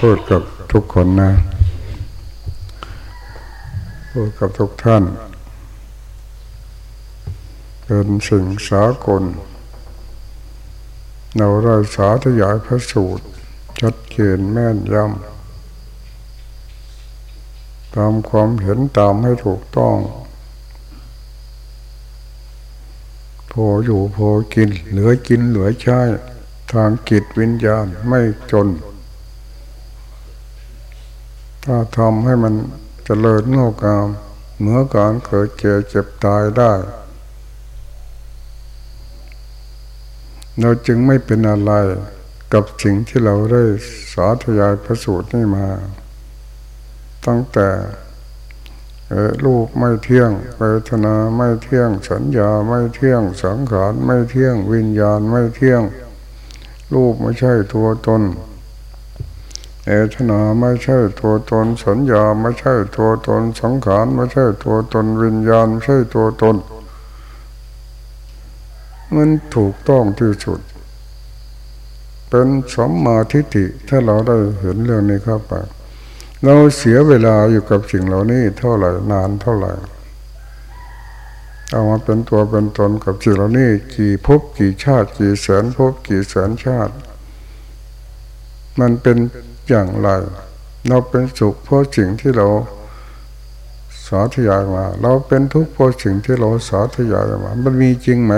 พูดกับทุกคนนะ พูดกับทุกท่าน เป็นสิ่งสากล เราได้สาธยายพระสูตร ชัดเจนแม่นยำตามความเห็นตามให้ถูกต้องพออยู่พอกิน เหลือกินเหลือใช้ ทางกิจวิญญาณไม่จน ถ้าทำให้มันจเจริญงอกงามเมื่อการเกิดเจ็บเจ็บตายได้ เราจึงไม่เป็นอะไรกับสิ่งที่เราได้สาธยายพระสูตรนี่มา ตั้งแต่รูปไม่เที่ยงเวทนาไม่เที่ยง สัญญาไม่เที่ยง สังขารไม่เที่ยง วิญญาณไม่เที่ยง รูปไม่ใช่ตัวตน เอทนาไม่ใช่ตัวตนสัญญาไม่ใช่ตัวตนสังขารไม่ใช่ตัวตนวิญญาณไม่ใช่ตัวตน มันถูกต้องที่สุด เป็นสมมาทิฏฐิถ้าเราได้เห็นเรื่องนี้ครับไปเราเสียเวลาอยู่กับสิ่งเหล่านี้เท่าไหร่นานเท่าไหร่เอามาเป็นตัวเป็นตนกับสิ่งเหล่านี้กี่ภพกี่ชาติ กี่แสนภพกี่แสนชาติ มันเป็น อย่างไร เราเป็นสุขเพราะสิ่งที่เราสาธยายมา เราเป็นทุกข์เพราะสิ่งที่เราสาธยายมา มันมีจริงไหม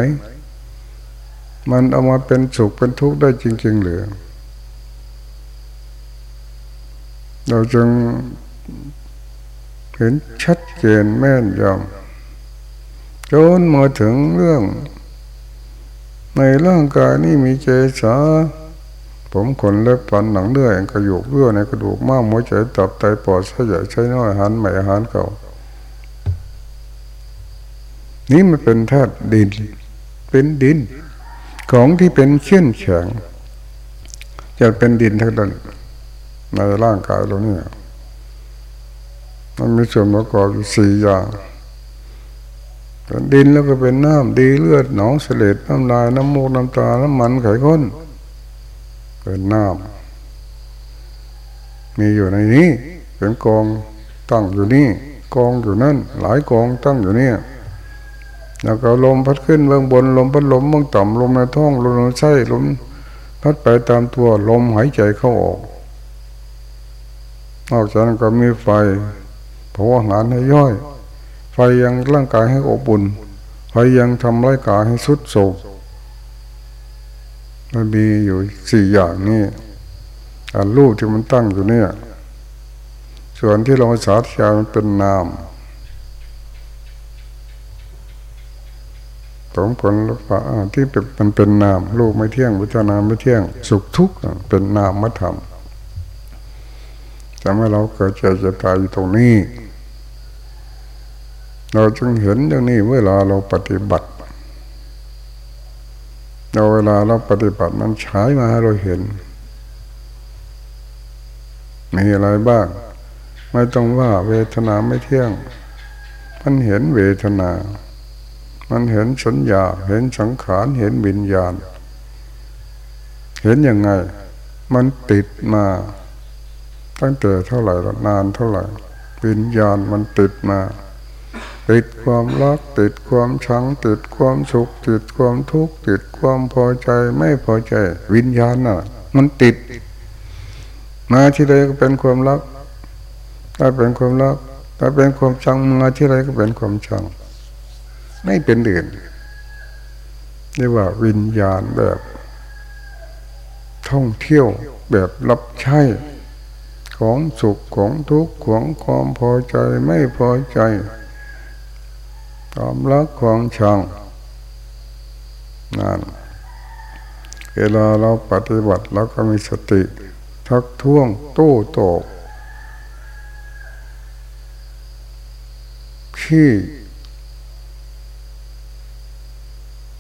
มันเอามาเป็นสุขเป็นทุกข์ได้จริง ๆ หรือ เราจึงเห็นชัดเจนแม่นยำจนมาถึงเรื่อง ในร่างกายนี่มีเจสา ผมขนเล็บฟันหนังเนื้อกระดูกเลื่อดในกระดูกม้ามหัวใจตับไตปอดไส้ใหญ่ไส้น้อยหันใหม่หันเก่า นี่มันเป็นธาตุดิน เป็นดิน ของที่เป็นเชื่อนแข็งจะเป็นดินทั้งนั้นในร่างกายเราเนี่ยมันมีส่วนประกอบอยู่สี่อย่างดินแล้วก็เป็นน้ำดีเลือดหนองเสลดน้ำลายน้ำมูกน้ำตา น้ำมันไขข้น เป็นน้ำมีอยู่ในนี้ เป็นกองตั้งอยู่นี่กองอยู่นั่น หลายกองตั้งอยู่นี่แล้วก็ลมพัดขึ้นเบื้องบนลมพัดลมเบื้องต่ำลมในท้องลมในไส้ลมพัดไปตามตัวลมหายใจเข้าออกนอกจากนั้นก็มีไฟเผาอาหารให้ย่อย ไฟยังร่างกายให้อบอุ่นไฟยังทำร่างกายให้สุดโทรม มันมีอยู่สี่อย่างนี่อันรูปที่มันตั้งอยู่เนี่ย ส่วนที่เราสาธยายมันเป็นนามผมคนละฝาที่เป็นมันเป็นนามรูปไม่เที่ยงวิจารณาไม่เที่ยง สุขทุกข์เป็นนามธรรมจะให้เราเกิดเจ็บจะตายอยู่ตรงนี้ เราจึงเห็นอย่างนี้เวลาเราปฏิบัติ เราเวลาเราปฏิบัติมันใช้มาให้เราเห็น มีอะไรบ้าง ไม่ต้องว่าเวทนาไม่เที่ยง มันเห็นเวทนา มันเห็นสัญญา เห็นสังขาร เห็นวิญญาณ เห็นยังไง มันติดมา ตั้งแต่เท่าไหร่นานเท่าไหร่ วิญญาณมันติดมา ติดความรักติดความชัง ติดความสุข ติดความทุกข์ติดความพอใจไม่พอใจ วิญญาณน่ะ มันติด มาที่ใดก็เป็นความรัก ถ้าเป็นความรักถ้าเป็นความชังมาที่ใดก็เป็นความชัง ไม่เป็นเดือนเรียกว่าวิญญาณแบบ ท่องเที่ยวแบบรับใช้ของสุขของทุกข์ของความพอใจไม่พอใจ ความรักความชังนั่นเวลาเราปฏิบัติเราก็มีสติ ทักท้วงตู้ตกที่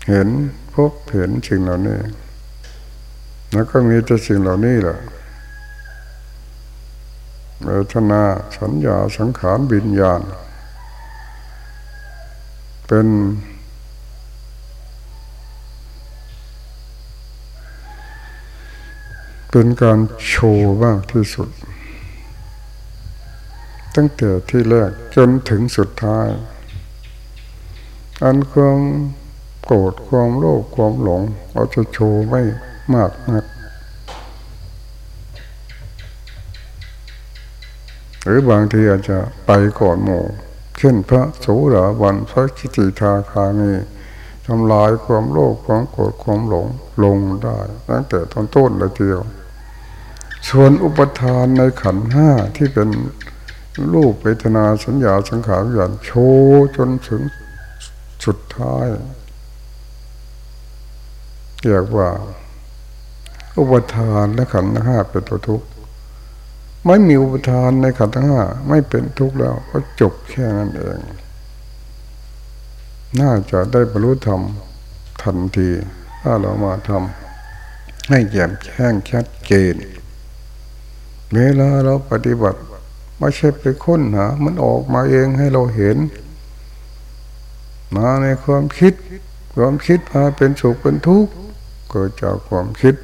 เห็นพบเห็นสิ่งเหล่านี้ แล้วก็มีแต่สิ่งเหล่านี้แหละเวทนาสัญญาสังขารบิญญาณ เป็นเป็นการโชว์บางที่สุด ตั้งแต่ที่แรกจนถึงสุดท้าย อันความโกรธความโลภความหลงเราจะโชว์ไม่มากนัก หรือบางทีอาจจะไปก่อนหมู่ เช่นพระโสดาบันพระกิติทาคามีทำลายความโลภความโกรธความหลงลงได้ตั้งแต่ตอนต้นเลยทีเดียวส่วนอุปทานในขันห้าที่เป็นรูปเวทนาสัญญาสังขารอย่างโชว์จนถึงสุดท้ายเรียกว่า อุปทานและขันห้าเป็นตัวทุกข์ ไม่มีอุปทานในขันธ์ห้าไม่เป็นทุกข์แล้วก็จบแค่นั้นเอง น่าจะได้บรรลุธรรมทันที ถ้าเรามาทำให้แจ่มแจ้งชัดเจนเวลาเราปฏิบัติไม่ใช่ไปค้นหามันออกมาเองให้เราเห็น มาในความคิด ความคิดพาเป็นสุขเป็นทุกข์เกิดจากความคิด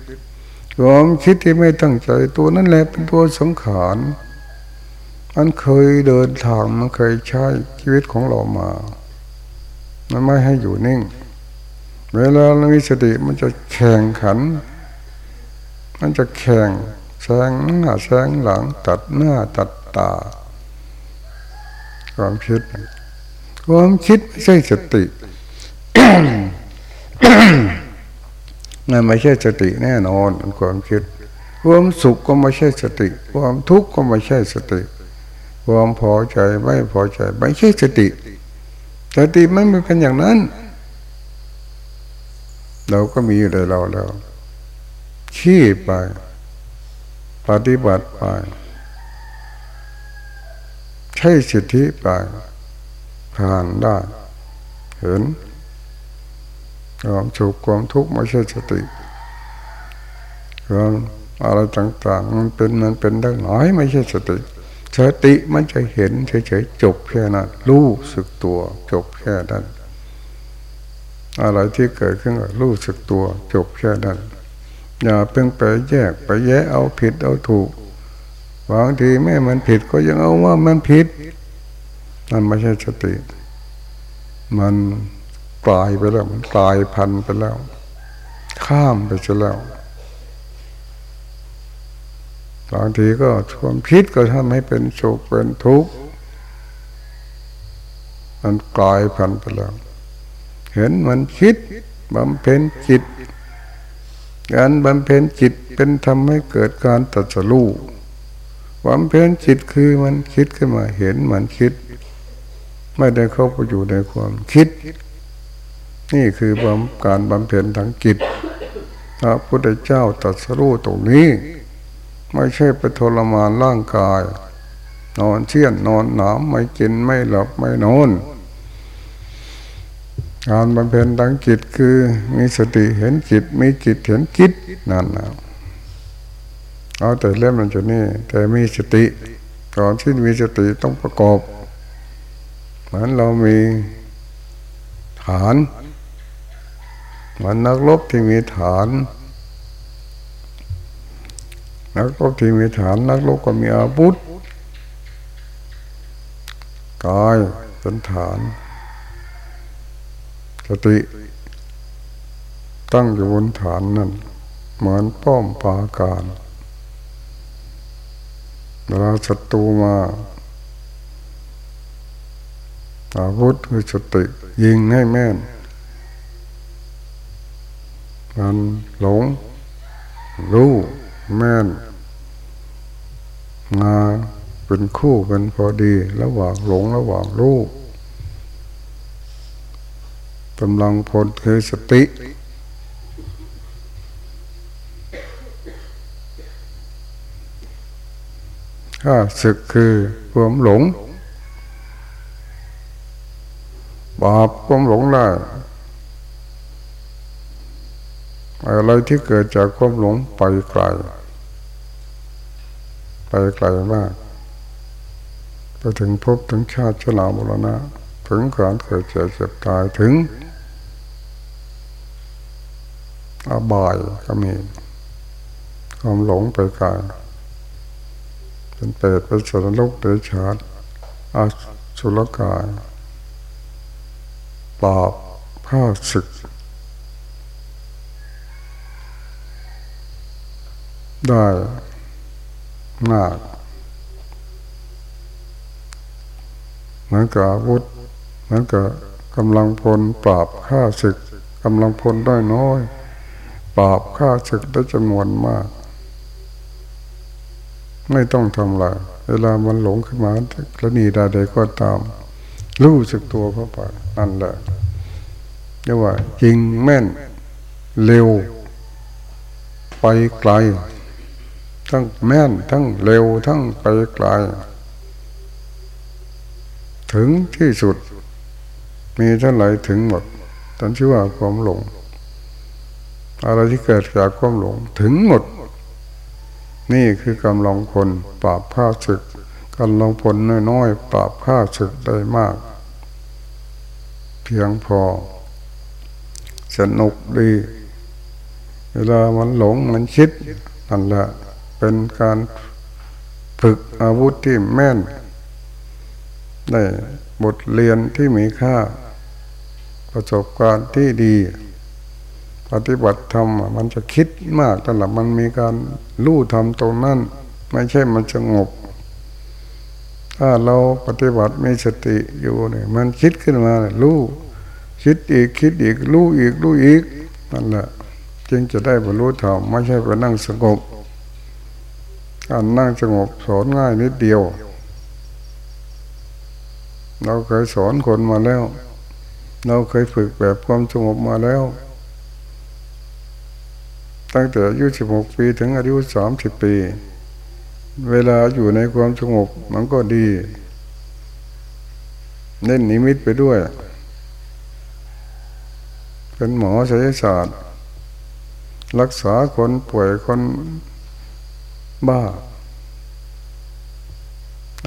ความคิดที่ไม่ตั้งใจตัวนั่นแหละเป็นตัวสังขารมันเคยเดินทางมันเคยใช้ชีวิตของเรามา มันไม่ให้อยู่นิ่ง เวลาเรามีสติมันจะแข่งขัน มันจะแข่งแซงหน้าแซงหลังตัดหน้าตัดตา ความคิด ความคิดไม่ใช่สติ นั่นไม่ใช่สติแน่นอนความคิด ความสุขก็ไม่ใช่สติ ความทุกข์ก็ไม่ใช่สติ ความพอใจไม่พอใจไม่ใช่สติ สติไม่เป็นอย่างนั้น เราก็มีอยู่ในเราแล้วขี้ไป ปฏิบัติไป ใช้สิทธิไปผ่านได้เห็น ความสุขความทุกข์ไม่ใช่สติความอะไรต่างๆ มันเป็นมันเป็นได้หน่อยไม่ใช่สติสติมันจะเห็นเฉยๆจบแค่นั้นรู้สึกตัว จบแค่นั้นอะไรที่เกิดขึ้นก็รู้สึกตัว จบแค่นั้นอย่าเพิ่งไปแยกไปแยะเอาผิดเอาถูกบางทีแม่มันผิดก็ยังเอาว่ามันผิดนั่นไม่ใช่สติ มัน กลายไปแล้ว มันกลายพันไปแล้ว ข้ามไปซะแล้วบางทีก็ความคิดก็ทำให้เป็นโศกเป็นทุกข์มันกลายพันไปแล้ว เห็นมันคิดบำเพ็ญจิตการบำเพ็ญจิตเป็นทำให้เกิดการตัดสู้บำเพ็ญจิตคือมันคิดขึ้นมาเห็นมันคิด ไม่ได้เข้าไปอยู่ในความคิด นี่คือบำการบำเพ็ญทางจิตพระพุทธเจ้าตรัสรู้ตรงนี้ ไม่ใช่ไปทรมานร่างกาย นอนเชี่ยนนอนหนามไม่กินไม่หลับไม่นอนการบำเพ็ญทางจิตคือมีสติเห็นจิตมีจิตเห็นจิตนั่นนะเอาแต่เล่มมันจะนี่ แต่มีสติก่อนที่มีสติต้องประกอบ เหมือนเรามีฐาน มันนักรบที่มีฐาน นักรบที่มีฐาน นักรบก็มีอาวุธกายเป็นฐาน สติ ตั้งอยู่บนฐานนั่นเหมือนป้อมปาการเวลาศัตรูมาอาวุธคือสติ ยิงให้แม่น มันหลง รู้แม่นงาเป็นคู่กันพอดีระหว่างหลงระหว่างรู้กำลังพลคือสติ ถ้าศึกคือความหลง บาปความหลงได้ อะไรที่เกิดจากความหลงไปไกล ไปไกลมากไปถึงพบถึงชาติชราบุรณะ ถึงการเกิดเจ็บเจ็บตายถึงอบายก็มีความหลงไปไกายเป็นเปรตเป็นสัตว์โลกเดรัจฉานอาสุรกายปราบผ้าศึก ได้มากเหมือนกับอาวุธเหมือนกับกำลังพลปราบฆ่าศึกกำลังพลได้น้อย ปราบฆ่าศึกได้จำนวนมาก ไม่ต้องทำอะไรเวลามันหลงขึ้นมากรณีใดๆก็ตาม รู้สึกตัวเข้าไปนั่นแหละเรียกว่าจริงแม่นเร็ว ไปไกล ทั้งแม่นทั้งเร็วทั้งไปไกล ถึงที่สุด มีเท่าไหร่ถึงหมดตันชื่อว่าความหลง อะไรที่เกิดจากความหลง ถึงหมด นี่คือกำลังคนปราบผ้าศึกกำลังผลน้อยๆปราบผ้าศึกได้มาก เพียงพอ สนุกดี เวลามันหลงมันคิดนั่นแหละ เป็นการฝึกอาวุธที่แม่น ได้บทเรียนที่มีค่า ประสบการณ์ที่ดี ปฏิบัติธรรมมันจะคิดมากแต่ละมันมีการรู้ธรรมตรงนั้น ไม่ใช่มันสงบ ถ้าเราปฏิบัติมีสติอยู่เนี่ยมันคิดขึ้นมารู้คิดอีกคิดอีกรู้อีกรู้อีกนั่นแหละจึงจะได้บรรลุธรรมไม่ใช่ไปนั่งสงบ การนั่งสงบสอนง่ายนิดเดียว เราเคยสอนคนมาแล้ว เราเคยฝึกแบบความสงบมาแล้ว ตั้งแต่อายุสิบหกปีถึงอายุสามสิบปี เวลาอยู่ในความสงบมันก็ดีเน้นนิมิตไปด้วย เป็นหมอศัลยศาสตร์ รักษาคนป่วยคน บ้า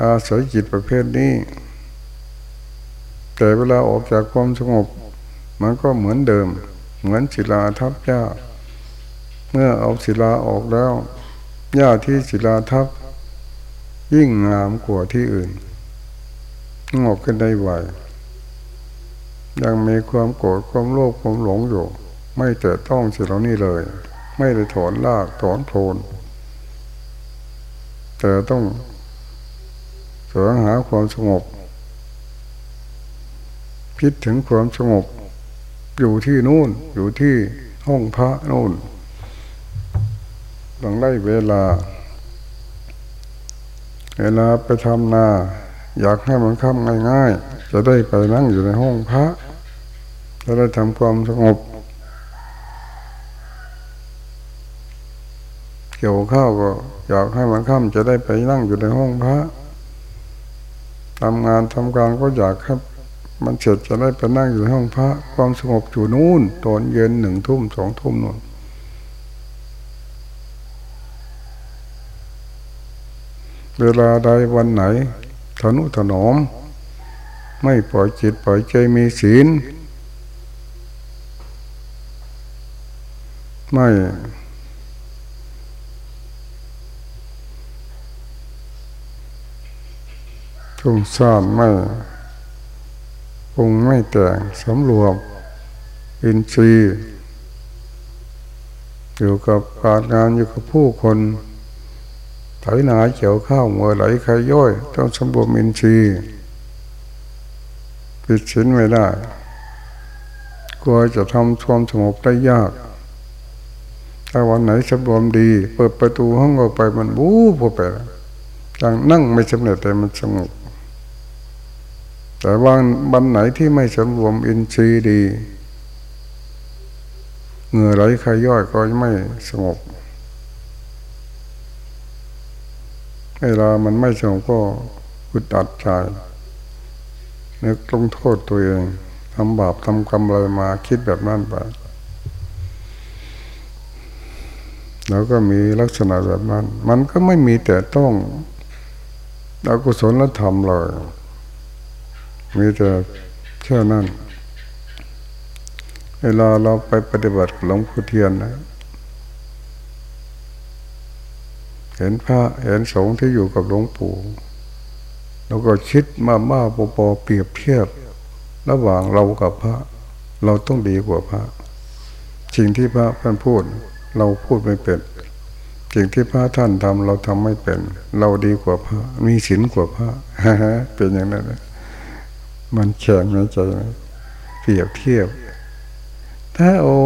อาศัยจิตประเภทนี้ แต่เวลาออกจากความสงบ มันก็เหมือนเดิม เหมือนศิลาทับหญ้า เมื่อเอาศิลาออกแล้วหญ้าที่ศิลาทับ ยิ่งงามกว่าที่อื่นงอกขึ้นได้ไวยังมีความโกรธความโลภความหลงอยู่ ไม่แต่ต้องสิ่งเหล่านี้เลย ไม่ได้ถอนรากถอนโคน แต่ต้องแสวงหาความสงบ คิดถึงความสงบ อยู่ที่นู่น อยู่ที่ห้องพระนู่นต้องได้เวลา เวลาไปทำนา อยากให้มันค่ำง่ายๆ จะได้ไปนั่งอยู่ในห้องพระจะได้ทำความสงบ เกี่ยวข้าวก็ อยากให้มันค่ำจะได้ไปนั่งอยู่ในห้องพระทำงานทำการก็อยากให้มันเสร็จจะได้ไปนั่งอยู่ในห้องพระ ความสงบอยู่นู่นตอนเย็นหนึ่งทุ่มสองทุ่มนู่นเวลาใดวันไหนทนุถนอม ไม่ปล่อยจิตปล่อยใจมีศีลไม่ ทุ่งซ่านไม่ปรุงไม่แต่งสำรวมอินทรีย์อยู่กับการงานอยู่กับผู้คนไถนาเกี่ยวข้าวเมื่อไหลใครย่อย ต้องสำรวมอินทรีย์ปิดชิ้นไม่ได้กลัวจะทำความสงบได้ยากถ้าวันไหนสำรวมดี เปิดประตูห้องออกไปมันบู๊พอไปยังนั่งไม่สำเร็จแต่มันสงบ แต่วันวันไหนที่ไม่สำรวมอินทรีย์ดีเหงื่อไหลใครย่อยก็ไม่สงบเวลามันไม่สงบก็อึดอัดใจนึกลงโทษตัวเองทำบาปทำกรรมอะไรมาคิดแบบนั้นไปแล้วก็มีลักษณะแบบนั้น มันก็ไม่มีแต่ต้องอกุศลธรรมเลย มีแต่แค่นั้น เวลาเราไปปฏิบัติหลวงพ่อเทียนนะเห็นพระเห็นสงฆ์ที่อยู่กับหลวงปู่แล้วก็คิดมาม่าปอปอเปรียบเทียบ ระหว่างเรากับพระ เราต้องดีกว่าพระสิ่งที่พระท่านพูด เราพูดไม่เป็นสิ่งที่พระท่านทำเราทำไม่เป็น เราดีกว่าพระ มีศีลกว่าพระฮะเป็นอย่างนั้นนะ มันแข็งในใจเปรียบเทียบ ถ้าเอา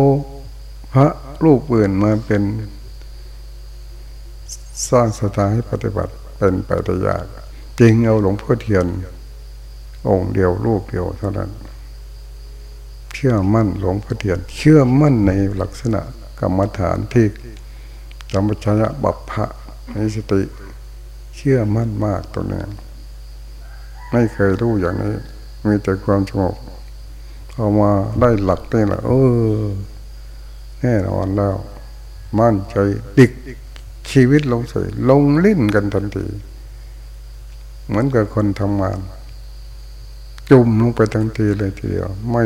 พระรูปอื่นมาเป็นสร้างสถานให้ปฏิบัติเป็นไปได้ยากจริงเอาหลวงพ่อเทียน องค์เดียวรูปเดียวเท่านั้น เชื่อมั่นหลวงพ่อเทียน เชื่อมั่นในลักษณะกรรมฐานที่สัมปชัญญะบัพพะในสติ เชื่อมั่นมากตัวนี้ไม่เคยรู้อย่างนี้ มีแต่ความสงบพอมาได้หลักนี่และเออแน่นอนแล้ว มั่นใจดิกชีวิตลงใส่ลงลิ้นกันทันที เหมือนกับคนทำงาน จุ่มลงไปทันทีเลยทีเดียว ไม่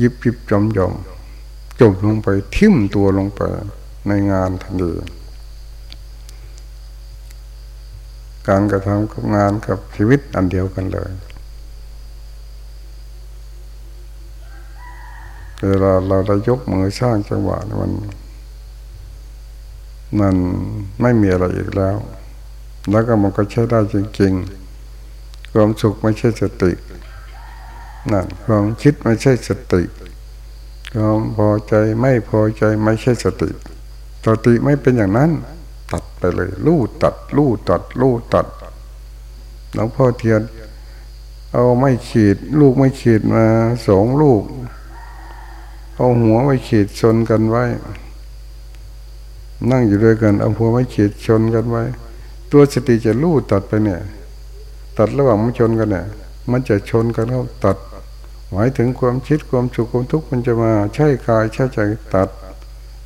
ยิบยิบจอมจอมจุ่มลงไปทิ่มตัวลงไปในงานทันทีการกระทำกับงานกับชีวิตอันเดียวกันเลย เวลาเราได้ยกมือสร้างจังหวะมันมันไม่มีอะไรอีกแล้ว แล้วก็มันก็ใช้ได้จริงๆ ความสุขไม่ใช่สติ นั่นความคิดไม่ใช่สติ ความพอใจไม่พอใจไม่ใช่สติ สติไม่เป็นอย่างนั้น ตัดไปเลยลู่ตัดลู่ตัดลู่ตัดหลวงพ่อเทียน เอาไม่ขีด ลูกไม่ขีดมาสองลูก เอาหัวไม่ขีดชนกันไว้ นั่งอยู่ด้วยกันเอาหัวไม่ขีดชนกันไว้ ตัวสติจะลู่ตัดไปเนี่ย ตัดระหว่างมันชนกันเนี่ย มันจะชนกันเขาตัด หมายถึงความคิดความสุขความทุกข์มันจะมาใช่กายใช่ใจตัด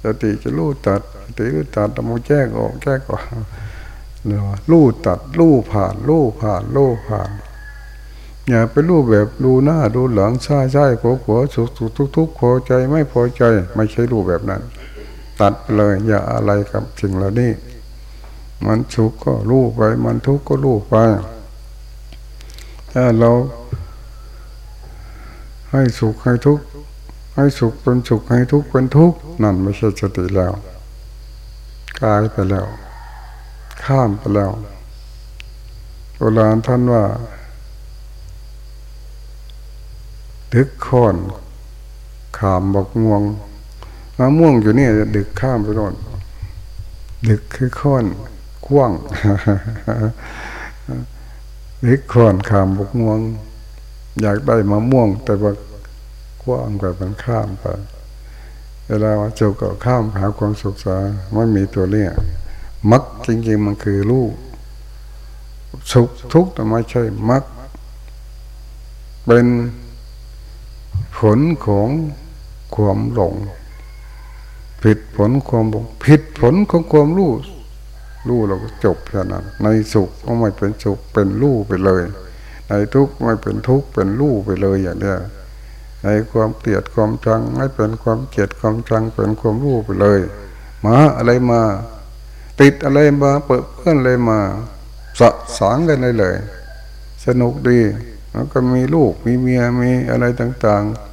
สติจะลู่ตัดสติลู่ตัดตะมูแจ้ออกแจ้งออกเรียกว่าลู่ตัดลู่ผ่านลู่ผ่านลู่ผ่าน อย่าไปลู่แบบดูหน้าดูหลังใช่ใช่โผล่โผล่สุขสุขทุกทุกพอใจไม่พอใจไม่ใช่ลู่แบบนั้น ตัดเลย อย่าอะไรกับสิ่งเหล่านี้ มันสุขก็รู้ไป มันทุกข์ก็รู้ไปถ้าเราให้สุขให้ทุกข์ให้สุขเป็นสุขให้ทุกข์เป็นทุกข์นั่นไม่ใช่สติแล้วกายไปแล้ว ข้ามไปแล้วโบราณท่านว่า ดึกคอนขามบอกงวงมะม่วงอยู่นี่ดึกข้ามไปโน่นดึกคือค้อนกว้างดึกค้อนขามบกม่วง อยากได้มะม่วง แต่ว่ากว้างแบบมันข้ามไปเวลาว่าเจ้าก็ข้ามหาความสุขสาไม่มีตัวเนี้ยมักจริงๆมันคือลูกสุขทุกข์แต่ไม่ใช่มักเป็น ผลของความหลง ผิดผลความบกผิดผลของความรู้รู้เราก็จบแค่นั้น ในสุขก็ไม่เป็นสุขเป็นรู้ไปเลย ในทุกข์ไม่เป็นทุกข์เป็นรู้ไปเลยอย่างเนี้ยในความเกลียดความชังไม่เป็นความเกลียดความชังเป็นความรู้ไปเลยมาอะไรมา ติดอะไรมาเปิดเพื่อนอะไรมาสะสางกันเลยเลย สนุกดีแล้วก็มีลูกมีเมียมีอะไรต่าง ๆ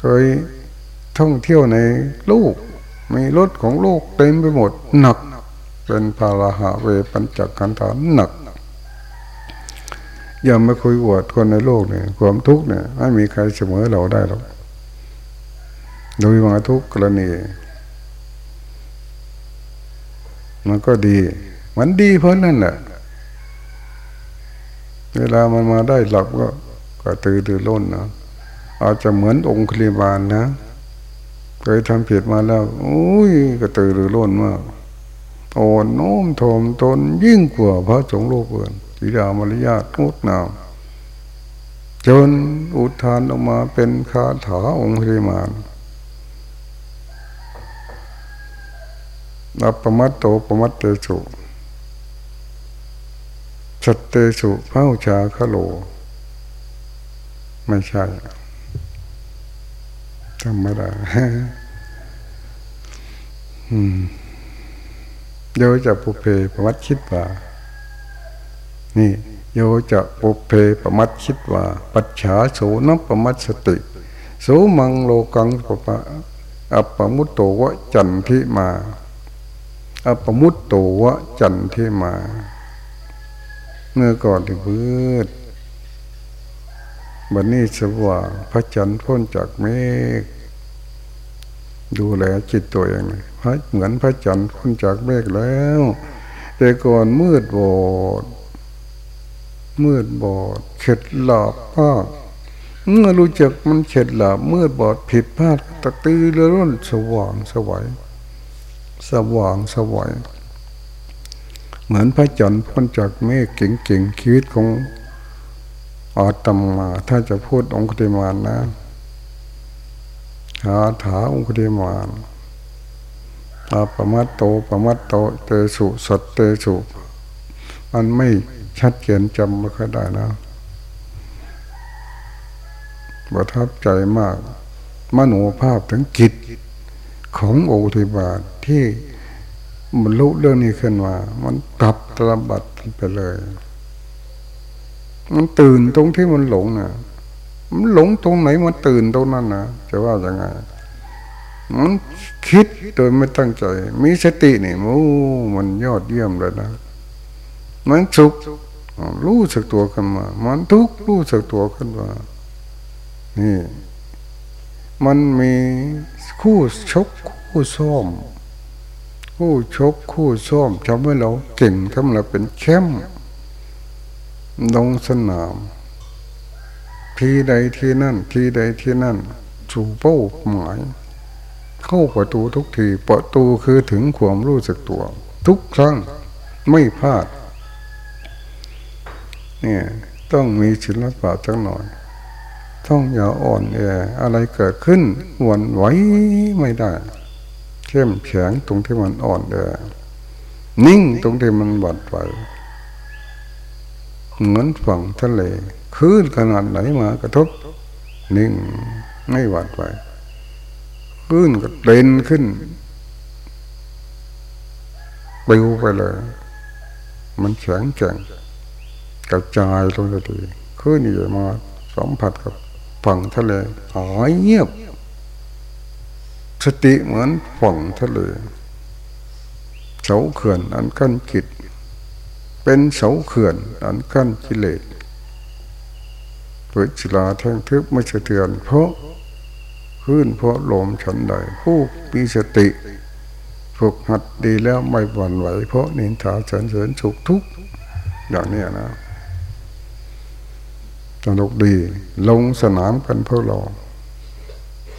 เคยท่องเที่ยวในลูกมีรถของลูกเต็มไปหมดหนัก เป็นภาราหะเวปัญจขันธานหนัก อย่ามาคุยอวดคนในโลกเนี่ยความทุกข์เนี่ยไม่มีใครเสมอเราได้หรอกโดยมาทุกกรณีมันก็ดี มันดีเพราะนั่นแหละเวลามันมาได้หลับก็ก็ตื่นตื่นล้นนะ อาจจะเหมือนองค์คลีบาลนะเคยทำผิดมาแล้วโอ้ยก็ตื่นรือร้นมากโอนโน้มถ่อมตนยิ่งกว่าพระสงฆ์โลกเอื่นสีดามารยาทงดงามจนอุทานออกมาเป็นคาถาองค์ริมานอัปปมัตโตปมัตเตสุสัตเตสุเฝ้าชาคโล ไม่ใช่ ธรรมดาอืมโยจะปุเพประมัดคิดว่า นี่ โยจะปุเพประมัดคิดว่า ปัจฉาโสนประมัดสติโสมังโลกังปะอัปปมุตโตวะจันทิมาอัปปมุตโตวะจันทิมา เมื่อก่อนที่พืด วันนี้สว่างพระจันทร์พ้นจากเมฆดูแลจิตตัวเองพระเหมือนพระจันทร์พ้นจากเมฆแล้ว แต่ก่อนมืดบอด มืดบอดเข็ดหลับมากเมื่อรู้จักมันเข็ดหลับมืดบอดผิดพลาดตะตื้อเรื่อนสว่างสวัยสว่างสวัยเหมือนพระจันทร์พ้นจากเมฆเก่งๆชีวิตของ อาตมา ถ้าจะพูดองค์เดมานนะหาถาองค์เดมานอาปมัตโตปมัตโตเตสุสัตเตสุ มันไม่ชัดเจนจำไม่ค่อยได้นะประทับใจมาก มโนภาพถึงกิจของโอทิบาทที่มันรู้เรื่องนี้ขึ้นมา มันปรับตระบัดไปเลย มันตื่นตรงที่มันหลงนะมันหลงตรงไหนมันตื่นตรงนั้นนะจะว่ายังไงมันคิดโดยไม่ตั้งใจ มีสตินี่โอ้มันยอดเยี่ยมเลยนะมันสุขรู้สึกตัวขึ้นมา มันทุกข์รู้สึกตัวขึ้นมานี่ มันมีคู่ชกคู่ซ้อมคู่ชกคู่ซ้อมทำให้เราเก่งทำให้เราเป็นแชมป์ ลงสนาม ทีใดทีนั่น ทีใดทีนั่นสู่เป้าหมาย เข้าประตูทุกทีประตูคือถึงความรู้สึกตัว ทุกครั้งไม่พลาด เนี่ยต้องมีศิลปะจังหน่อย ต้องอย่าอ่อนแออะไรเกิดขึ้นหวนไหวไม่ได้ เข้มแข็งตรงที่มันอ่อนแอนิ่งตรงที่มันบัดไหว เหมือนฝั่งทะเลคลื่นขนาดไหนมากระทบ นิ่งไม่หวัดไหวคลื่นก็เด่นขึ้นปิวไปเลย มันแข็งแกร่งกระจายลงทันทีคลื่นใหญ่มาสัมผัสกับฝั่งทะเลหายเงียบ สติเหมือนฝั่งทะเลเสาเขื่อนอันกั้นจิต เป็นเสาเขื่อนอันกั้นกิเลสปิดจิลาแท่งทึบไม่เะเทือน เพราะขึ้นเพราะลมฉันใดผู้มีสติ ฝึกหัดดีแล้วไม่หวั่นไหว เพราะนินทาเฉนเสริญสุขทุกอย่างนี้นะสนุกดีลงสนามกันเพื่อรา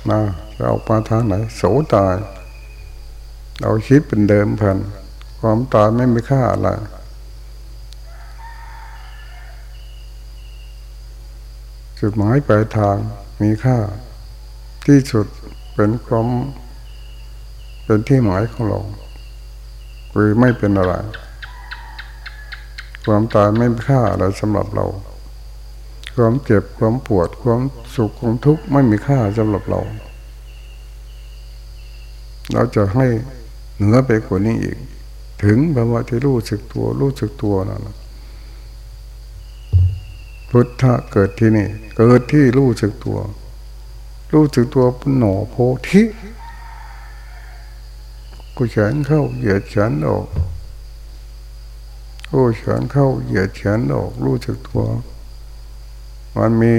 นะจะเอาปาทางไหนโสตายเอาชีวิตเป็นเดิมพัน ความตายไม่มีค่าอะไร จุดหมายปลายทางมีค่า ที่สุดเป็นความเป็นที่หมายของเราคือไม่เป็นอะไร ความตายไม่มีค่าอะไรสำหรับเรา ความเจ็บความปวดความสุขความทุกข์ไม่มีค่าสำหรับเรา เราจะให้เหนือไปกว่านี้อีก ถึงภาวะที่รู้สึกตัวรู้สึกตัวนั่น พุทธะเกิดที่นี่ เกิดที่รู้สึกตัว รู้สึกตัวหนอโพธิกูแขนเข้าเหยียดแขนออกกูแขนเข้าเหยียดแขนออก รู้สึกตัวมันมี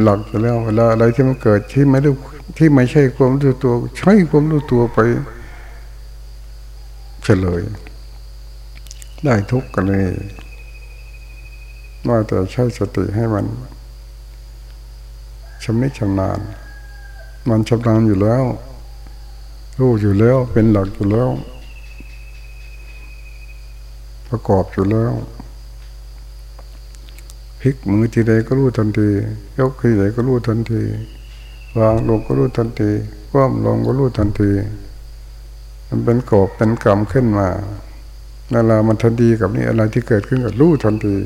หลักอยู่แล้วเวลาอะไรที่มันเกิดที่ไม่รู้ที่ไม่ใช่ความรู้ตัว ใช้ความรู้ตัวไปเฉลย ได้ทุกกันเลย ว่าแต่ใช้สติให้มันชำนิชำนาญ มันชำนาญอยู่แล้ว รู้อยู่แล้วเป็นหลักอยู่แล้ว ประกอบอยู่แล้วพลิกมือทีใดก็รู้ทันที ยกทีใดก็รู้ทันทีวางลงก็รู้ทันทีคว่ำลงก็รู้ทันที มันเป็นกอบเป็นกรรมขึ้นมาเวลามันทันทีกับนี่อะไรที่เกิดขึ้นกับรู้ทันที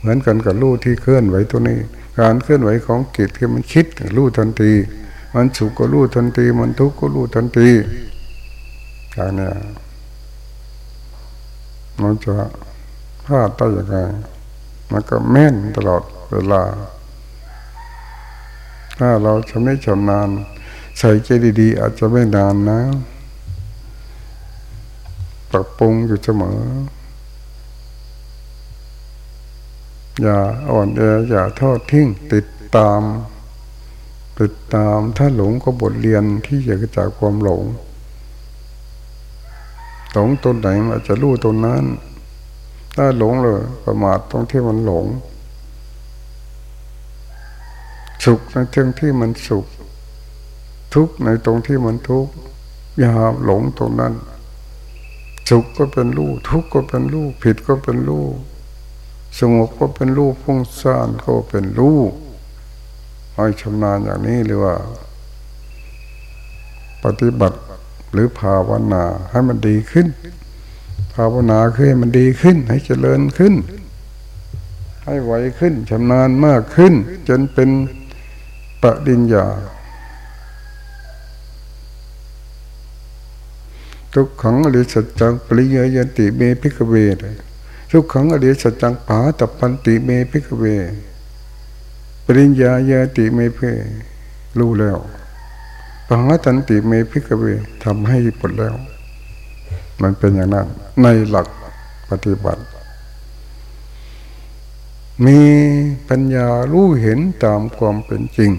เหมือนกันกับรู้ที่เคลื่อนไหวตัวนี้ การเคลื่อนไหวของจิตที่มันคิดรู้ทันที มันสุขก็รู้ทันที มันทุกข์ก็รู้ทันทีอย่างนี้มันจะพลาดได้ยังไงมันก็แม่นตลอดเวลา ถ้าเราจะไม่ชำนาญใส่ใจดีๆ อาจจะไม่นานนะปรับปรุงอยู่เสมอ อย่าอ่อนแออย่าทอดทิ้งติดตาม ติดตามถ้าหลงก็บทเรียนที่จะกระจากความหลงหลงตรงไหนมันจะรู้ตรงนั้น ถ้าหลงเลยประมาทตรงที่มันหลง สุขในเรื่องที่มันสุข ทุกข์ในตรงที่มันทุกข์อย่าหลงตรงนั้น สุขก็เป็นรูทุกข์ก็เป็นรูผิดก็เป็นรู สงบก็เป็นรูพุ่งซ่านก็เป็นรูให้ชำนาญอย่างนี้หรือว่า ปฏิบัติหรือภาวนาให้มันดีขึ้น ภาวนาคือให้มันดีขึ้น ให้เจริญขึ้น ให้ไหวขึ้นชำนาญมากขึ้น จนเป็นปริญญาทุกขังอริสัจจังปริยยันติเมพิกเว ทุกขังอริสัจจังปาตปันติเมพิกเว ปริญญาญาติเมเพรู้แล้วปังตันติเมพิกเวทำให้ผลแล้ว มันเป็นอย่างนั้น ในหลักปฏิบัติ มีปัญญารู้เห็นตามความเป็นจริง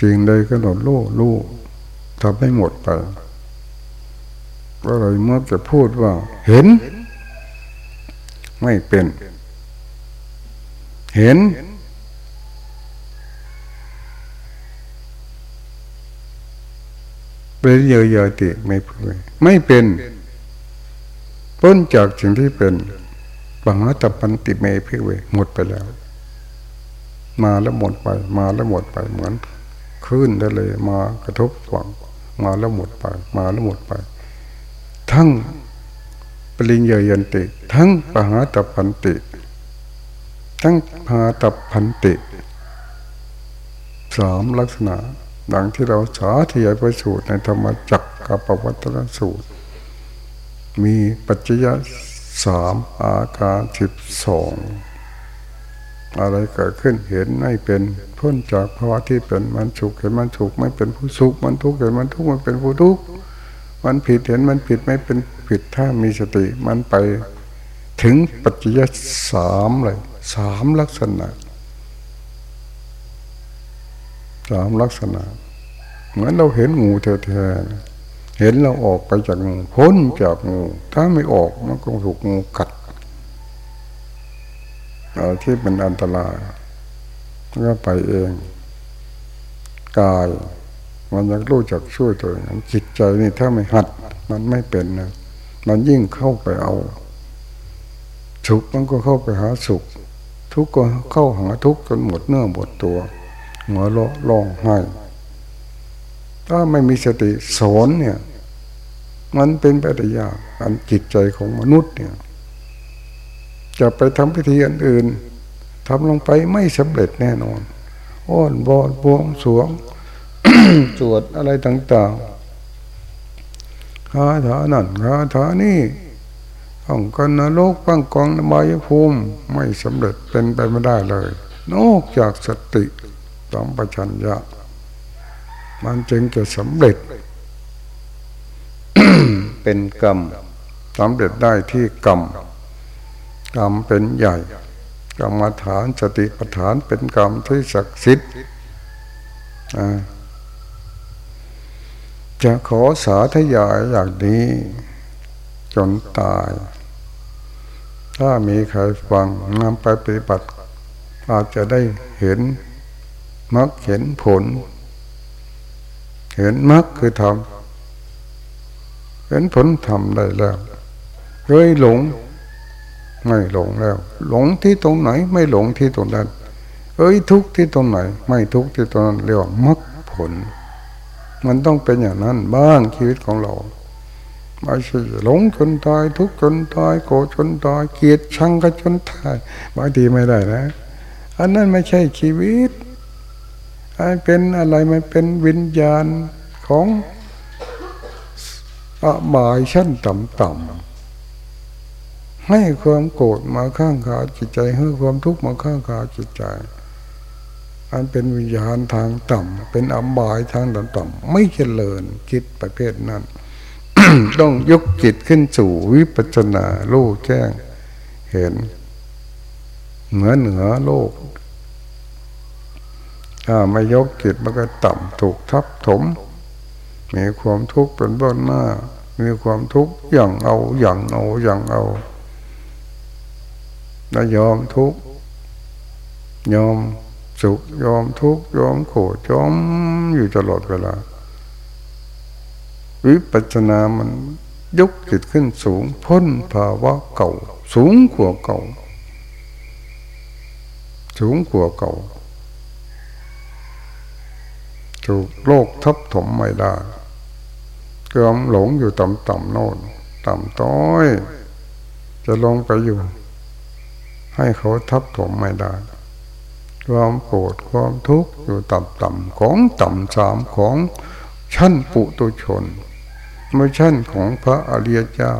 จริงใดก็หนดรู้รู้ทำให้หมดไป ก็เลยเมื่อจะพูดว่า เห็น ไม่เป็น เห็น เป็นเยอะเยอะติไม่เพื่อไม่เป็นพ้นจากสิ่งที่เป็นปังตปันติเมพิเวหมดไปแล้ว มาแล้วหมดไป มาแล้วหมดไปเหมือนคลื่นทะเลมากระทบฝั่งมาแล้วหมดไป มาแล้วหมดไป ทั้งปริญญายันติ ทั้งปหาตพันติ ทั้งพาตพันติสามลักษณะดังที่เราสาธยายประสูตรในธรรมจักรกับปวัตนสูตร มีปัจจยสามอาการสิบสองอะไรเกิดขึ้นเห็นไม่เป็นพ้นจากภาวะที่เป็นมันสุขเห็นมันสุขไม่เป็นผู้สุขมันทุกข์เห็นมันทุกข์มันเป็นผู้ทุกข์ มันผิดเห็นมันผิดไม่เป็นผิดถ้ามีสติมันไปถึงปัจจยสามเลยสามลักษณะสามลักษณะ เหมือนเราเห็นงูแท้ๆเห็นเราออกไปจากงูพ้นจากงู ถ้าไม่ออกมันก็ถูกงูกัดอะไรที่เป็นอันตรายก็ไปเองกาย มันยังรู้จักช่วยตัวเองจิตใจนี่ถ้าไม่หัด มันไม่เป็นนะมันยิ่งเข้าไปเอาสุขมันก็เข้าไปหาสุข ทุกข์ก็เข้าหาทุกข์จนหมดเนื้อหมดตัวหัวเราะร้องไห้ถ้าไม่มีสติสอนเนี่ย มันเป็นไปได้ยากอันจิตใจของมนุษย์เนี่ย จะไปทำพิธีอันอื่นทำลงไปไม่สำเร็จแน่นอน อ้อนบอนบวงสวง สวดอะไรต่างๆคาถานั่นคาถานี่ต้องกันนรกปังกองนบายภูมิไม่สำเร็จเป็นไปไม่ได้เลย นอกจากสติสัมปชัญญะ มันจึงจะสำเร็จ เป็นกรรมสำเร็จได้ที่กรรมกรรมเป็นใหญ่กรรมฐานสติปัฏฐานเป็นกรรมที่ศักดิ์สิทธิ์ จะขอสาธยายอย่างนี้ จนตาย ถ้ามีใครฟังนำไปปฏิบัติอาจจะได้เห็นมักเห็นผล เห็นมักคือทำเห็นผลทำได้แล้วเคยหลง ไม่หลงแล้ว หลงที่ตรงไหน ไม่หลงที่ตรงนั้นเอ้ยทุกที่ตรงไหน ไม่ทุกที่ตรงนั้นเรียกว่ามักผล มันต้องเป็นอย่างนั้นบ้างชีวิตของเราไม่ใช่หลงจนตายทุกจนตายโกรธจนตายเกลียดชังก็จนตายบางทีไม่ได้นะ อันนั้นไม่ใช่ชีวิตเป็นอะไรมันเป็นวิญญาณของอบายชั้นต่ำๆให้ความโกรธมาข้างขาจิตใจให้ความทุกข์มาข้างขาจิตใจ อันเป็นวิญญาณทางต่ำเป็นอบายทางต่ำๆไม่เจริญจิตประเภทนั้น ต้องยกจิตขึ้นสู่วิปัสสนาโลกแจ้ง เห็น เหนือเหนือโลกถ้าไม่ยกจิตมันก็ต่ำถูกทับถม มีความทุกข์เป็นเบื้องหน้า มีความทุกข์อย่างเอาอย่างเอาอย่างเอาแล้วยอมทุกข์ยอม สุขยอมทุกข์ยอมโกรธยอมอยู่ตลอดเวลา วิปัสสนามันยกจิตขึ้นสูง พ้นภาวะเก่า สูงกว่าเก่า สูงกว่าเก่าถูกโลกทับถมไม่ได้เกิมหลงอยู่ต่ำๆโน่นต่ำต้อย จะลงไปอยู่ ให้เขาทับถมไม่ได้ ความโกรธความทุกข์อยู่ต่ำๆของต่ำสามของชั้นปุตุชนไม่ชั้นของพระอริยเจ้า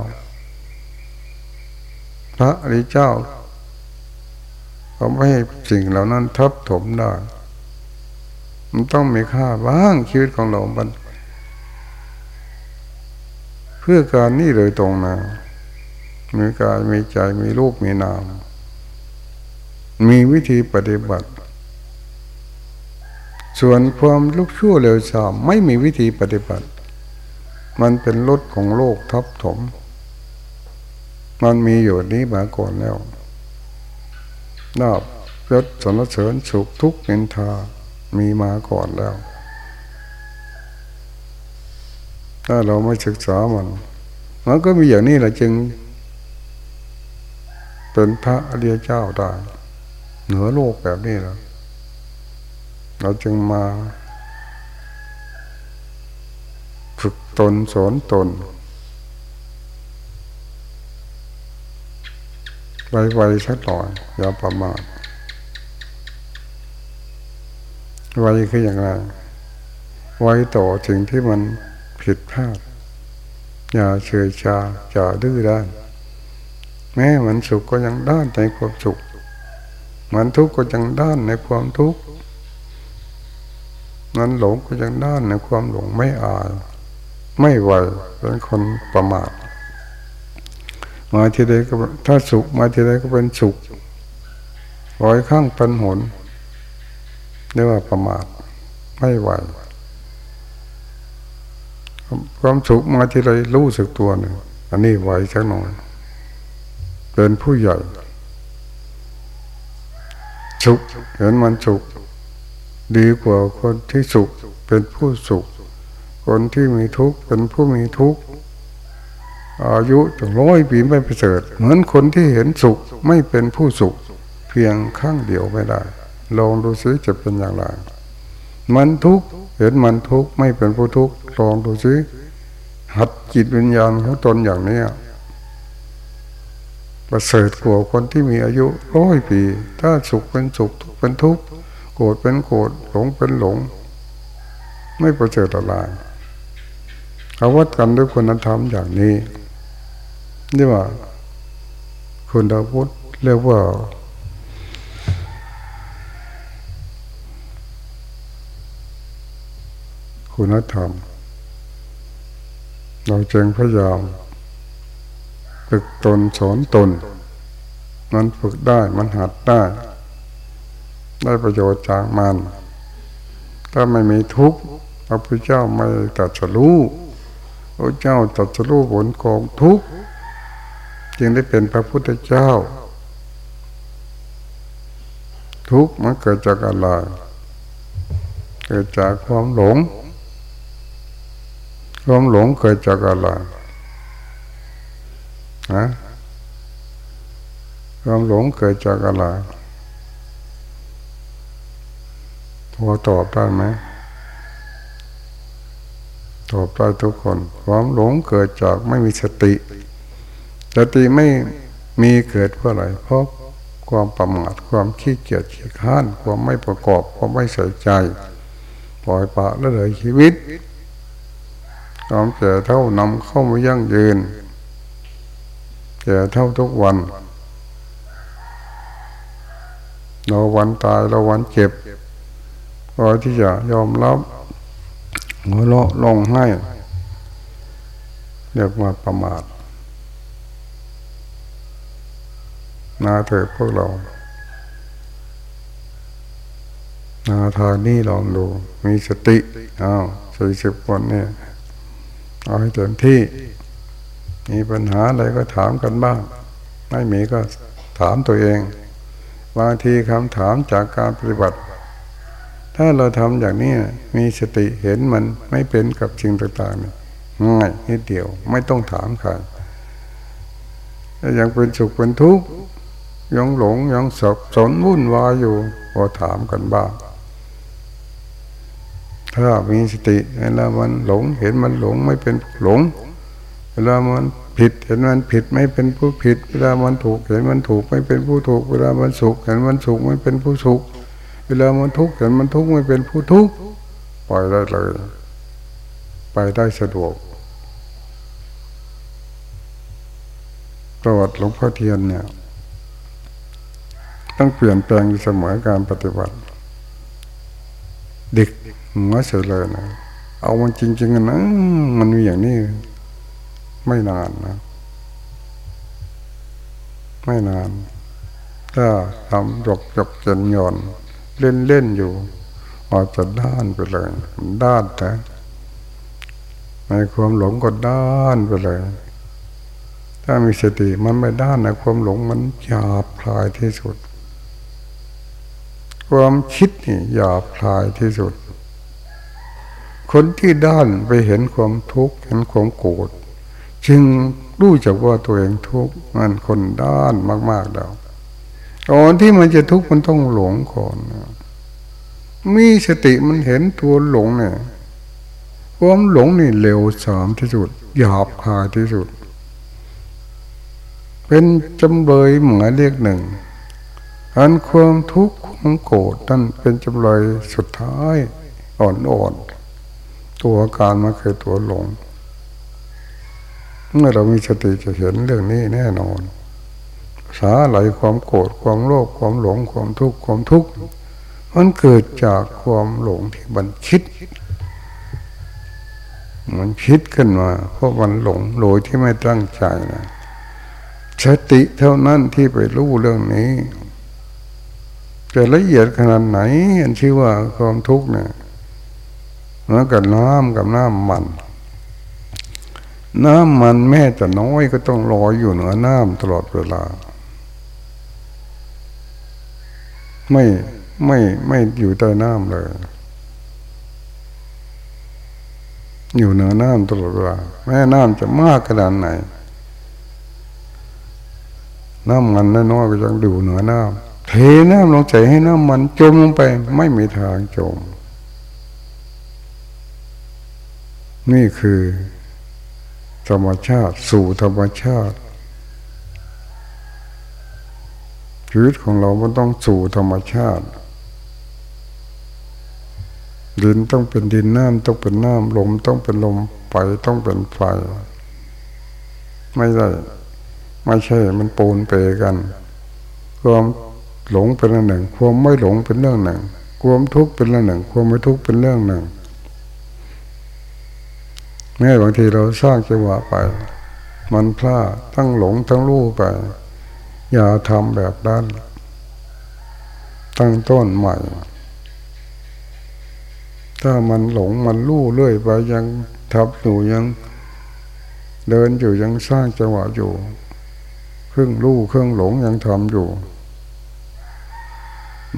พระอริยเจ้าเขาไม่ให้สิ่งเหล่านั้นทับถมได้มันต้องมีค่าบ้างชีวิตของเรามันเพื่อการนี่เลยตรงนะมีกายมีใจมีรูปมีนาม มีวิธีปฏิบัติ ส่วนความลุกชั่วเร็วช้าไม่มีวิธีปฏิบัติ มันเป็นรถของโลกทับถม มันมีอยู่นี้มาก่อนแล้วนาบยศสนเสริญสุขทุกข์เินทามีมาก่อนแล้ว ถ้าเราไม่ศึกษามัน มันก็มีอย่างนี้แหละจึง เป็นพระอริยเจ้าได้ เหนือโลกแบบนี้แล้ว เราจึงมา ฝึกตนสอนตนไวๆสักหน่อยอย่าประมาทไวคืออย่างไรไวต่อสิ่งที่มันผิดพลาด อย่าเฉยชาอย่าดื้อด้าน แม้มันสุขก็ยังด้านในความสุข มันทุกข์ก็ยังด้านในความทุกข์ มันหลงก็ยังด้านในความหลงไม่อาย ไม่ไหวเป็นคนประมาทมาทีใดก็ถ้าสุขมาทีใดก็เป็นสุขร้อยข้างเปันหนเรียกว่าประมาทไม่ไหวความสุขมาทีไรรู้สึกตัวหนึ่งอันนี้ไหวสักหน่อยเป็นผู้ใหญ่สุขเห็นมันสุข ดีกว่าคนที่สุขเป็นผู้สุข คนที่มีทุกข์เป็นผู้มีทุกข์อายุถึงร้อยปีไม่ประเสริฐ เหมือนคนที่เห็นสุขไม่เป็นผู้สุข เพียงข้างเดียวไม่ได้ ลองดูซิจะเป็นอย่างไรมันทุกข์เห็นมันทุกข์ไม่เป็นผู้ทุกข์ลองดูซิหัดจิตวิญญาณของตนอย่างนี้ประเสริฐกว่าคนที่มีอายุร้อยปี ถ้าสุขเป็นสุขทุกข์เป็นทุกข์ โกรธเป็นโกรธหลงเป็นหลง ไม่ประเสริฐอะไรเขาวัดกันด้วยคุณธรรมอย่างนี้นี่ว่าคุณดาวุฒเรียกว่า คุณธรรม เราจึงพยายามฝึกตนสอนตน มันฝึกได้มันหัดได้ ได้ประโยชน์จากมัน ถ้าไม่มีทุกข์พระพุทธเจ้าไม่ตัดสรู้พระเจ้าตัดสรู้ผลของทุกข์จึงได้เป็นพระพุทธเจ้า ทุกข์มันเกิดจากอะไรเกิดจากความหลง ความหลงเกิดจากอะไรฮะความหลงเกิดจากอะไร พอตอบได้ไหมตอบได้ทุกคน ความหลงเกิดจากไม่มีสติ สติไม่มีเกิดเพราะอะไรเพราะความประมาทความขี้เกียจขี้ข้านความไม่ประกอบความไม่ใส่ใจ ปล่อยปะละเลยชีวิตความแก่เท่านำเข้ามายั่งยืนแก่เท่าทุกวันเราวันตายเราวันเจ็บ พอที่จะยอมรับหัวเราะลงให้เรียกว่าประมาทนาเถิดพวกเรานาทางนี้ลองดู มีสติอ้าวสี่สิบคนเนี่ยเอาให้เต็มที่ มีปัญหาอะไรก็ถามกันบ้าง ไม่มีก็ถามตัวเอง บางทีคำถามจากการปฏิบัติ ถ้าเราทำอย่างนี้มีสติเห็นมันไม่เป็นกับสิ่งต่างๆง่ายนิดเดียวไม่ต้องถามใครยังเป็นสุขเป็นทุกข์ยังหลงยังสับสนวุ่นวายอยู่พอถามกันบ้าง ถ้ามีสติเวลามันหลง เห็นมันหลงไม่เป็นหลง เวลามันผิดเห็นมันผิดไม่เป็นผู้ผิด เวลามันถูกเห็นมันถูกไม่เป็นผู้ถูก เวลามันสุขเห็นมันสุขไม่เป็นผู้สุข เวลามันทุกข์เห็นมันทุกข์ไม่เป็นผู้ทุกข์ปล่อยได้เลย ไปได้สะดวก ประวัติหลวงพ่อเทียนเนี่ย ต้องเปลี่ยนแปลงเสมอการปฏิบัติ เด็กหัวเสียเลยนะ เอามันจริงๆนะมันมีอย่างนี้ไม่นานนะ ไม่นาน ถ้าทำหยกหยกจนหย่อน เล่นเล่นอยู่อาจจะด้านไปเลยด้านแต่ในความหลงก็ด้านไปเลย ถ้ามีสติมันไม่ด้านนะความหลงมันหยาบคลายที่สุด ความคิดนี่หยาบคลายที่สุด คนที่ด้านไปเห็นความทุกข์เห็นความโกรธจึงรู้จักว่าตัวเองทุกข์มันคนด้านมากๆแล้ว ก่อนที่มันจะทุกข์มันต้องหลงก่อนมีสติมันเห็นตัวหลงเนี่ยความหลงนี่เร็วสามที่สุดหยาบคายที่สุด เป็นจำเลยหมายเรียกหนึ่งอันความทุกข์ความโกรธนั่นเป็นจำเลยสุดท้ายอ่อนๆตัวการมันคือตัวหลง เมื่อเรามีสติจะเห็นเรื่องนี้แน่นอน สาไหลความโกรธความโลภความหลงความทุกข์ความทุกข์มันเกิดจากความหลงที่มันคิด มันคิดขึ้นมา เพราะมันหลงโดยที่ไม่ตั้งใจนะสติเท่านั้นที่ไปรู้เรื่องนี้จะละเอียดขนาดไหนอันชื่อว่าความทุกข์เนี่ยมือนกับน้ำกับน้ำมัน น้ำมันแม้จะน้อยก็ต้องลอยอยู่เหนือน้ำตลอดเวลา ไม่ไม่ไม่อยู่ใต้น้ำเลย อยู่เหนือน้ำตลอดเวลาแม่น้ำจะมากขนาดไหน น้ำมันน้อยก็ยังดูเหนือน้ำเทน้ำลงใจให้น้ำมันจมลงไป ไม่มีทางจม นี่คือ ธรรมชาติสู่ธรรมชาติ ชีวิตของเรามันต้องสู่ธรรมชาติ ดินต้องเป็นดินน้ำต้องเป็นน้ำลมต้องเป็นลมไฟต้องเป็นไฟ ไม่ได้ไม่ใช่มันปูนเปกันความหลงเป็นเรื่องหนึ่ง ความไม่หลงเป็นเรื่องหนึ่ง ความทุกข์เป็นเรื่องหนึ่ง ความไม่ทุกข์เป็นเรื่องหนึ่งแม้บางทีเราสร้างจังหวะไป มันพลาดทั้งหลงทั้งรู้ไป อย่าทำแบบนั้น ตั้งต้นใหม่ ถ้ามันหลงมันรู้เรื่อยไปยังทับอยู่ยังเดินอยู่ยังสร้างจังหวะอยู่ เครื่องรู้เครื่องหลงยังทำอยู่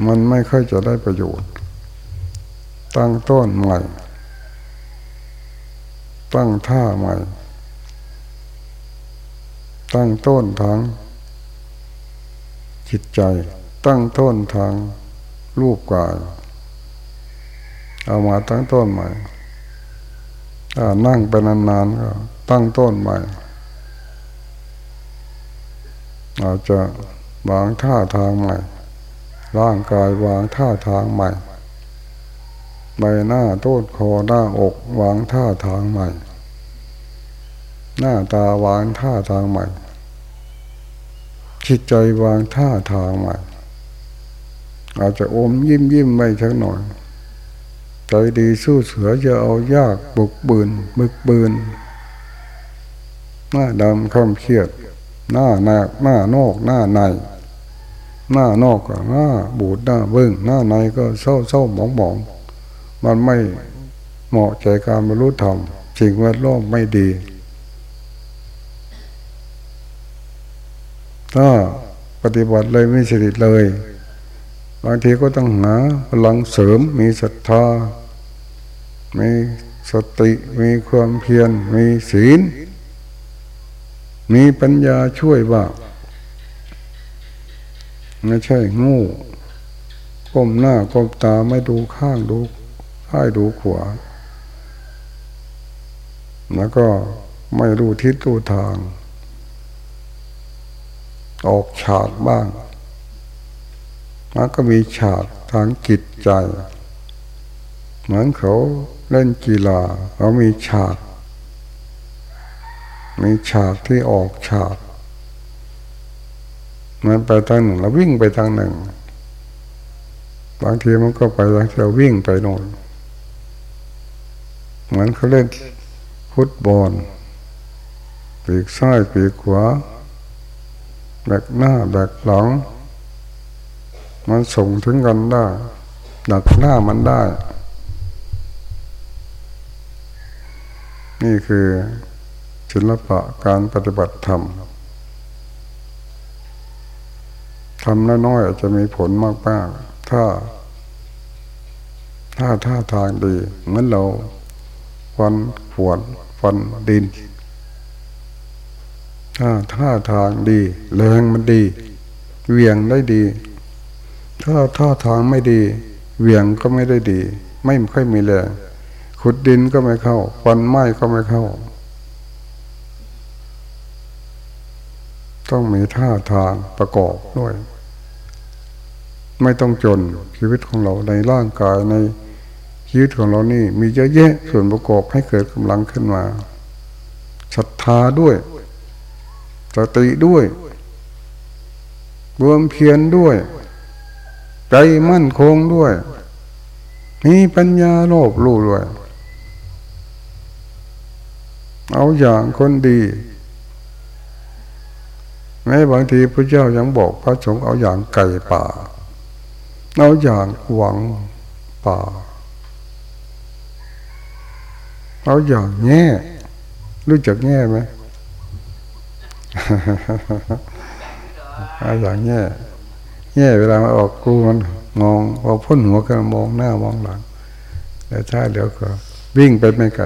มันไม่ค่อยจะได้ประโยชน์ ตั้งต้นใหม่ ตั้งท่าใหม่ ตั้งต้นทาง จิตใจตั้งต้นทางรูปกาย เอามาตั้งต้นใหม่ถ้านั่งไปนานๆก็ตั้งต้นใหม่อาจจะวางท่าทางใหม่ ร่างกายวางท่าทางใหม่ ใบหน้าโต้นคอหน้าอกวางท่าทางใหม่ หน้าตาวางท่าทางใหม่ จิตใจวางท่าทางใหม่อาจจะอมยิ้มยิ้มไม่ชักหน่อย ใจดีสู้เสือจะเอายากบุกบืนบึกบืนหน้าดำข้ามเครียด หน้าหนักหน้านอกหน้าใน หน้านอกก็หน้าบูดหน้าเบิ้งหน้าในก็เศร้าเศร้าหมองหมองมันไม่เหมาะใจการบรรลุธรรมสิ่งแวดล้อมไม่ดี ถ้าปฏิบัติเลยไม่สติเลย บางทีก็ต้องหาพลังเสริมมีศรัทธา มีสติมีความเพียรมีศีล มีปัญญาช่วยบ้างไม่ใช่งูก้มหน้าก้มตาไม่ดูข้างดูซ้ายดูขวา แล้วก็ไม่รู้ทิศรู้ทาง ออกฉากบ้างมันก็มีฉากทางจิตใจ เหมือนเขาเล่นกีฬาเขามีฉาก มีฉากที่ออกฉากมันไปทางหนึ่งแล้ววิ่งไปทางหนึ่ง บางทีมันก็ไปทางเราวิ่งไปโน่นเหมือนเขาเล่นฟุตบอลปีกซ้ายปีกขวา แบกหน้าแบกหลัง มันส่งถึงกันได้ดักหน้ามันได้ นี่คือศิลปะการปฏิบัติธรรมทำน้อยๆอาจจะมีผลมากมากถ้า ถ้าท่าทางดีเหมือนเราฟันขวนฟันดิน ท่าทางดี แรงมันดี เวียงได้ดี ถ้าท่าทางไม่ดี เวียงก็ไม่ได้ดี ไม่ค่อยมีแรงขุดดินก็ไม่เข้าฟันไม้ก็ไม่เข้า ต้องมีท่าทางประกอบด้วย ไม่ต้องจนชีวิตของเราในร่างกายในชีวิตของเรานี่มีเยอะแยะส่วนประกอบให้เกิดกำลังขึ้นมาศรัทธาด้วย สติด้วยรวมเพียรด้วย ใจมั่นคงด้วย มีปัญญาโลภรู้ด้วย เอาอย่างคนดีแม้บางทีพระเจ้ายังบอกพระสงฆ์เอาอย่างไก่ป่า เอาอย่างหวังป่า เอาอย่างแง่ รู้จักแง่ไหม อาอย่างแง่แง่เวลามาออกกูมันมองพอพ้นหัวก็มองหน้ามองหลังแต่ถ้าเดี๋ยวก็วิ่งไปไม่ไกล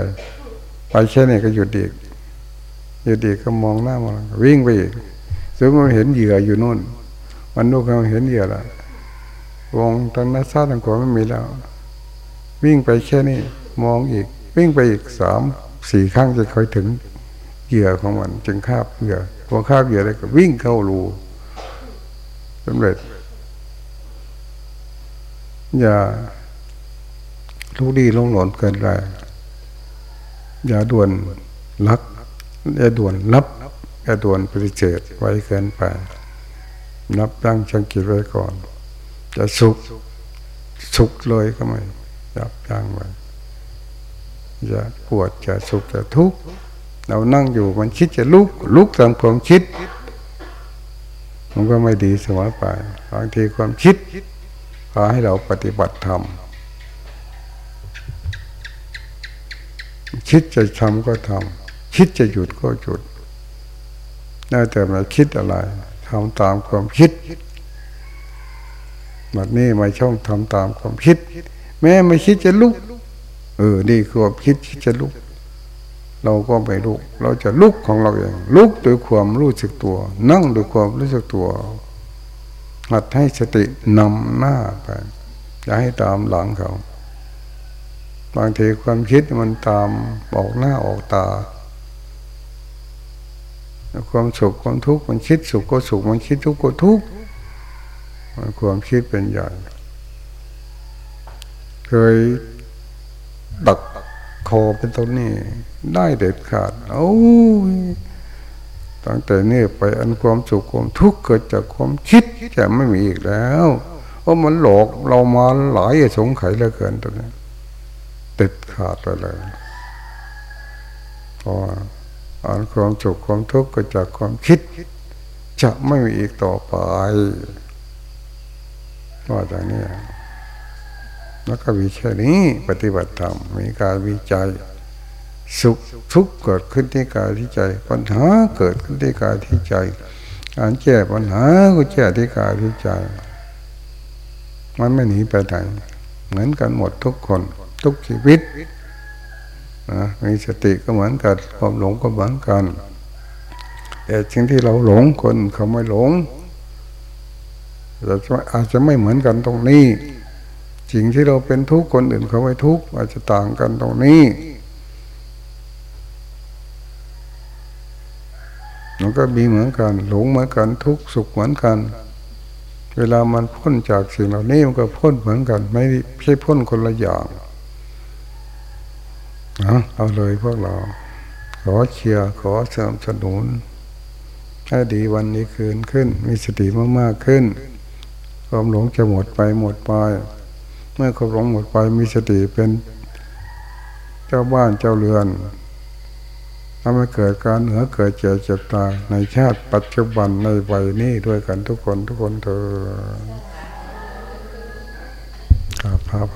ไปแค่นี้ก็หยุดอีกหยุดอีกก็มองหน้ามองหลังวิ่งไปอีกซึ่งมันเห็นเหยื่ออยู่นู่น มันดูเขาเห็นเหยื่อละวงทางนัาซาทางขวาไม่มีแล้ว วิ่งไปแค่นี้มองอีก วิ่งไปอีกสามสี่ครั้งจะค่อยถึงเหยื่อของมันจึงคาบเหยื่อ พอคาบเหยื่อได้ก็วิ่งเข้ารูสำเร็จ อย่าลูกดีลงหลอนเกินไปอย่าด่วนลัก อย่าด่วนรับ อย่าด่วนปฏิเสธไว้เกินไป นับตั้งชังกิจไว้ก่อน จะสุขสุขเลยก็ไม่ยับยั้งไว้จะปวดจะสุขจะทุกข์ เรานั่งอยู่มันคิดจะลุกลุกตามความคิด มันก็ไม่ดีเสมอไปบางทีความคิดพาให้เราปฏิบัติธรรมคิดจะทำก็ทำคิดจะหยุดก็หยุดน่าแต่มาคิดอะไรทำตามความคิดแบบนี้ไม่ช่องทำตามความคิด แม้ไม่คิดจะลุกเออนี่คือความคิดคิดจะลุก เราก็ไม่ลุก เราจะลุกของเราเอง ลุกด้วยความรู้สึกตัว นั่งด้วยความรู้สึกตัวหัดให้สตินำหน้าไปอย่าให้ตามหลังเขา บางทีความคิดมันตามออกหน้าออกตา ความสุขความทุกข์มันคิดสุขก็สุขมันคิดทุกข์ก็ทุกข์ความคิดเป็นใหญ่ เคยดัก คอเป็นต้นนี่ได้เด็ดขาดโอ้ยตั้งแต่นี้ไปอันความสุขความทุกข์เกิดจากความคิดจะไม่มีอีกแล้วเพราะมันหลอกเรามาหลายสงไขเหลือเกินตัวนี้เด็ดขาดไปเลยพราะว่าอันความสุขความทุกข์เกิดจากความคิด จะไม่มีอีกต่อไปว่าจากนี้ แล้วก็มีแค่นี้ปฏิบัติธรรมมีการวิจัย สุขทุกข์เกิดขึ้นที่กายที่ใจ ปัญหาเกิดขึ้นที่กายที่ใจการแก้ปัญหาก็แก้ที่กายที่ใจ มันไม่หนีไปไหนเหมือนกันหมดทุกคนทุกชีวิตนะมีสติก็เหมือนกันความหลงก็เหมือนกันแต่สิ่งที่เราหลงคนเขาไม่หลงอาจจะไม่เหมือนกันตรงนี้ สิ่งที่เราเป็นทุกข์คนอื่นเขาไม่ทุกข์อาจจะต่างกันตรงนี้ มันก็มีเหมือนกัน หลงเหมือนกันทุกข์สุขเหมือนกัน เวลามันพ้นจากสิ่งเหล่านี้มันก็พ้นเหมือนกัน ไม่ใช่พ้นคนละอย่างนะเอาเลยพวกเรา ขอเชียร์ขอสนับสนุนให้ดีวันนี้คืนขึ้น มีสติมากๆขึ้น ความหลงจะหมดไปหมดไป มื่อความหลงหมดไปมีสติเป็นเจ้าบ้านเจ้าเรือนทำให้เกิดการเหนือเกิดเจ็บเจ็บตายในชาติปัจจุบันในวัยนี้ด้วยกันทุกคนทุกคนเถอครับ